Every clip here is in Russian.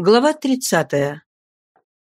Глава 30.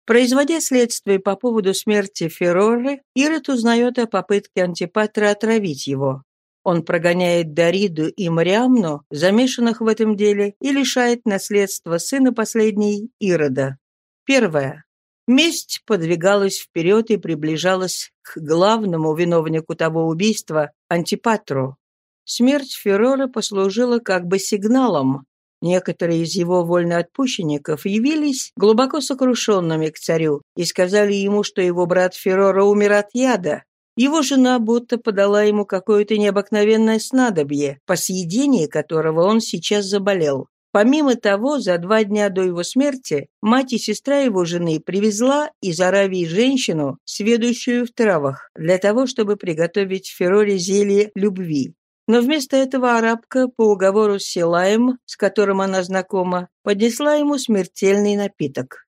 Производя следствие по поводу смерти Ферроры, Ирод узнает о попытке Антипатра отравить его. Он прогоняет Дариду и Мариамну, замешанных в этом деле, и лишает наследства сына последней Ирода. Первое. Месть подвигалась вперед и приближалась к главному виновнику того убийства – Антипатру. Смерть Ферроры послужила как бы сигналом, Некоторые из его вольноотпущенников явились глубоко сокрушенными к царю и сказали ему, что его брат Феррора умер от яда. Его жена будто подала ему какое-то необыкновенное снадобье, по съедении которого он сейчас заболел. Помимо того, за два дня до его смерти мать и сестра его жены привезла из Аравии женщину, сведущую в травах, для того, чтобы приготовить Фероре зелье любви. Но вместо этого арабка, по уговору с Силаем, с которым она знакома, поднесла ему смертельный напиток.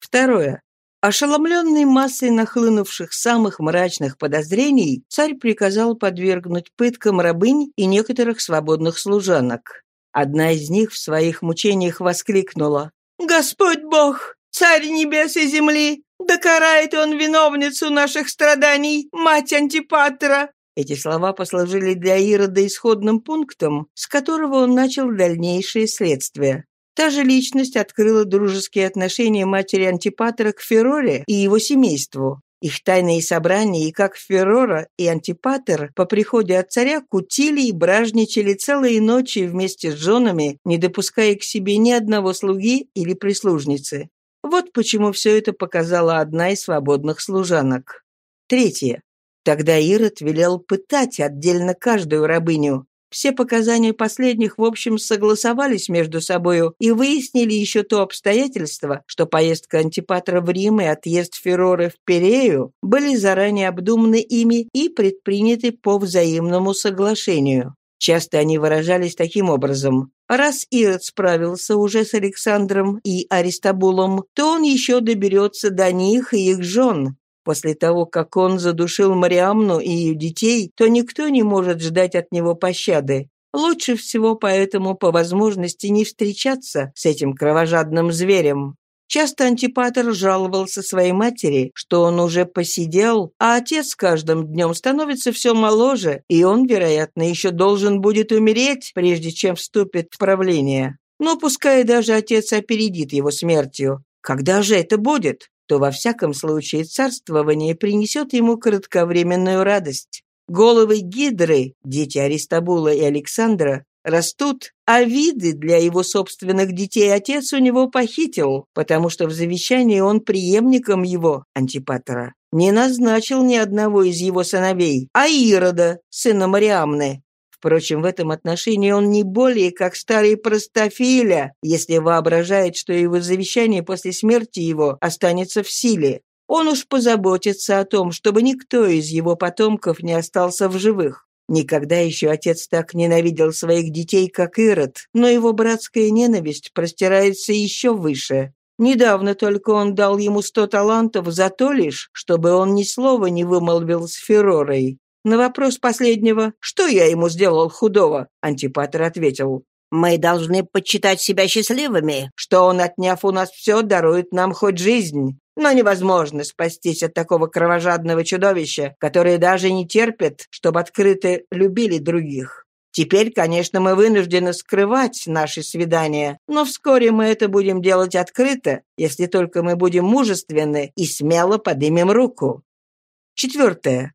Второе. Ошеломленный массой нахлынувших самых мрачных подозрений, царь приказал подвергнуть пыткам рабынь и некоторых свободных служанок. Одна из них в своих мучениях воскликнула. «Господь Бог, царь небес и земли, да карает он виновницу наших страданий, мать Антипатра, эти слова послужили для Ирода исходным пунктом, с которого он начал дальнейшие следствия. Та же личность открыла дружеские отношения матери Антипатра к Фероре и его семейству. Их тайные собрания, и как Феррора и Антипатер по приходе от царя кутили и бражничали целые ночи вместе с женами, не допуская к себе ни одного слуги или прислужницы. Вот почему все это показала одна из свободных служанок. Третье. Тогда Ирод велел пытать отдельно каждую рабыню. Все показания последних, в общем, согласовались между собою и выяснили еще то обстоятельство, что поездка Антипатра в Рим и отъезд Фероры в Перею были заранее обдуманы ими и предприняты по взаимному соглашению. Часто они выражались таким образом. Раз Ирод справился уже с Александром и Аристабулом, то он еще доберется до них и их жен, После того, как он задушил Мариамну и ее детей, то никто не может ждать от него пощады. Лучше всего поэтому по возможности не встречаться с этим кровожадным зверем. Часто Антипатер жаловался своей матери, что он уже посидел, а отец с каждым днем становится все моложе, и он, вероятно, еще должен будет умереть, прежде чем вступит в правление. Но пускай даже отец опередит его смертью. Когда же это будет? То во всяком случае царствование принесет ему кратковременную радость. Головы Гидры, дети Аристабула и Александра, растут, а виды для его собственных детей отец у него похитил, потому что в завещании он преемником его, Антипатора, не назначил ни одного из его сыновей, а Ирода, сына Мариамны, Впрочем, в этом отношении он не более как старый простофиля, если воображает, что его завещание после смерти его останется в силе. Он уж позаботится о том, чтобы никто из его потомков не остался в живых. Никогда еще отец так ненавидел своих детей, как Ирод, но его братская ненависть простирается еще выше. Недавно только он дал ему сто талантов за то лишь, чтобы он ни слова не вымолвил с Ферророй. На вопрос последнего «Что я ему сделал худого?» Антипатр ответил «Мы должны почитать себя счастливыми, что он, отняв у нас все, дарует нам хоть жизнь. Но невозможно спастись от такого кровожадного чудовища, которое даже не терпит, чтобы открыто любили других. Теперь, конечно, мы вынуждены скрывать наши свидания, но вскоре мы это будем делать открыто, если только мы будем мужественны и смело поднимем руку. Четвертое.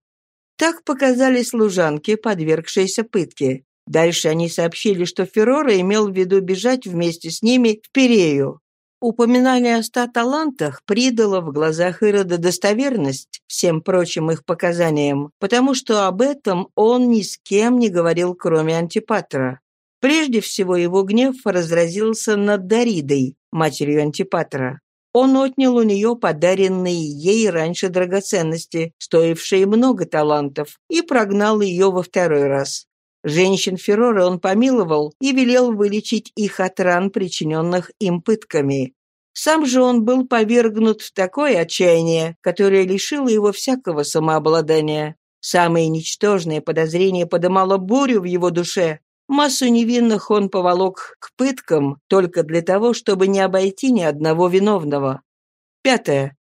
Так показали служанки, подвергшиеся пытке. Дальше они сообщили, что Феррора имел в виду бежать вместе с ними в Перею. Упоминание о ста талантах придало в глазах Ирода достоверность всем прочим их показаниям, потому что об этом он ни с кем не говорил, кроме Антипатра. Прежде всего его гнев разразился над Даридой, матерью Антипатра. Он отнял у нее подаренные ей раньше драгоценности, стоившие много талантов, и прогнал ее во второй раз. Женщин Феррора он помиловал и велел вылечить их от ран, причиненных им пытками. Сам же он был повергнут в такое отчаяние, которое лишило его всякого самообладания. Самое ничтожное подозрение подымало бурю в его душе. Массу невинных он поволок к пыткам только для того, чтобы не обойти ни одного виновного. Пятое.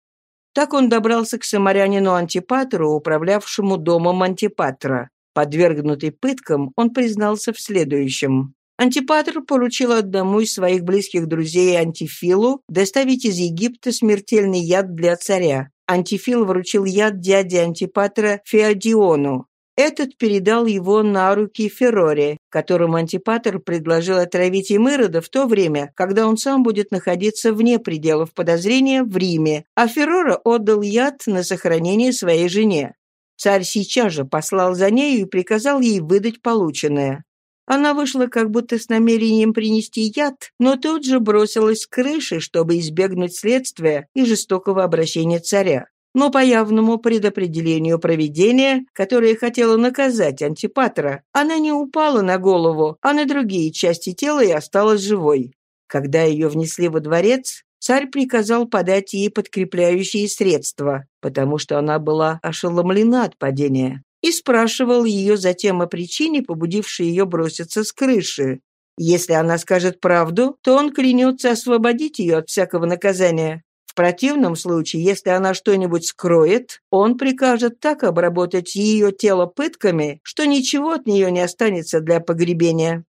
Так он добрался к самарянину Антипатру, управлявшему домом Антипатра. Подвергнутый пыткам, он признался в следующем. Антипатр поручил одному из своих близких друзей Антифилу доставить из Египта смертельный яд для царя. Антифил вручил яд дяде Антипатра Феодиону. Этот передал его на руки Фероре, которому Антипатр предложил отравить им Ирода в то время, когда он сам будет находиться вне пределов подозрения в Риме, а Ферора отдал яд на сохранение своей жене. Царь сейчас же послал за нею и приказал ей выдать полученное. Она вышла как будто с намерением принести яд, но тут же бросилась с крыши, чтобы избегнуть следствия и жестокого обращения царя. Но по явному предопределению провидения, которое хотело наказать Антипатра, она не упала на голову, а на другие части тела и осталась живой. Когда ее внесли во дворец, царь приказал подать ей подкрепляющие средства, потому что она была ошеломлена от падения и спрашивал ее затем о причине, побудившей ее броситься с крыши. Если она скажет правду, то он клянется освободить ее от всякого наказания. Противном случае, если она что-нибудь скроет, он прикажет так обработать ее тело пытками, что ничего от нее не останется для погребения.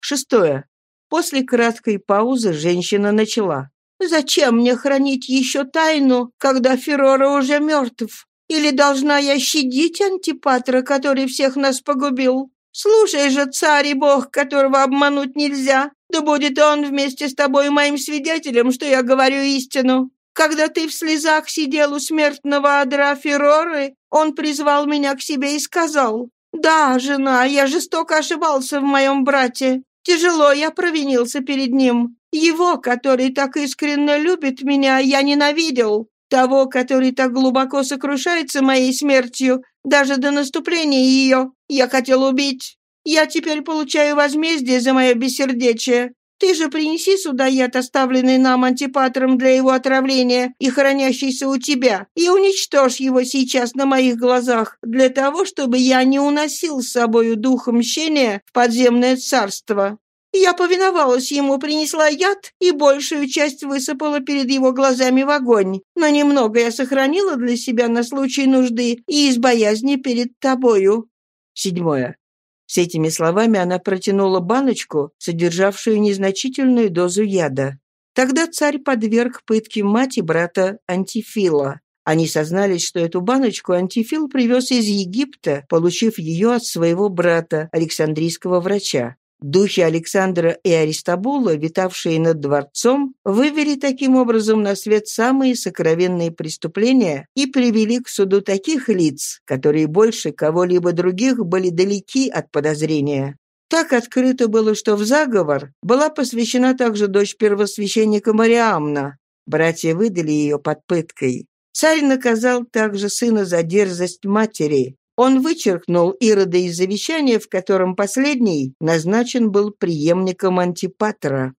Шестое. После краткой паузы женщина начала. «Зачем мне хранить еще тайну, когда Феррора уже мертв? Или должна я щадить Антипатра, который всех нас погубил? Слушай же, царь и бог, которого обмануть нельзя. Да будет он вместе с тобой моим свидетелем, что я говорю истину. Когда ты в слезах сидел у смертного адра Фероры, он призвал меня к себе и сказал, «Да, жена, я жестоко ошибался в моем брате. Тяжело я провинился перед ним. Его, который так искренне любит меня, я ненавидел. Того, который так глубоко сокрушается моей смертью, даже до наступления ее, я хотел убить. Я теперь получаю возмездие за мое бессердечие. Ты же принеси сюда яд, оставленный нам антипатром для его отравления и хранящийся у тебя, и уничтожь его сейчас на моих глазах, для того, чтобы я не уносил с собою дух мщения в подземное царство. Я повиновалась ему, принесла яд и большую часть высыпала перед его глазами в огонь. Но немного я сохранила для себя на случай нужды и из боязни перед тобою». Седьмое. С этими словами она протянула баночку, содержавшую незначительную дозу яда. Тогда царь подверг пытке мать и брата Антифила. Они сознались, что эту баночку Антифил привез из Египта, получив ее от своего брата, Александрийского врача. Духи Александра и Аристабула, витавшие над дворцом, вывели таким образом на свет самые сокровенные преступления и привели к суду таких лиц, которые больше кого-либо других были далеки от подозрения. Так открыто было, что в заговор была посвящена также дочь первосвященника Мариамна. Братья выдали ее под пыткой. Царь наказал также сына за дерзость матери, он вычеркнул Ирода из завещания, в котором последний назначен был преемником Антипатра.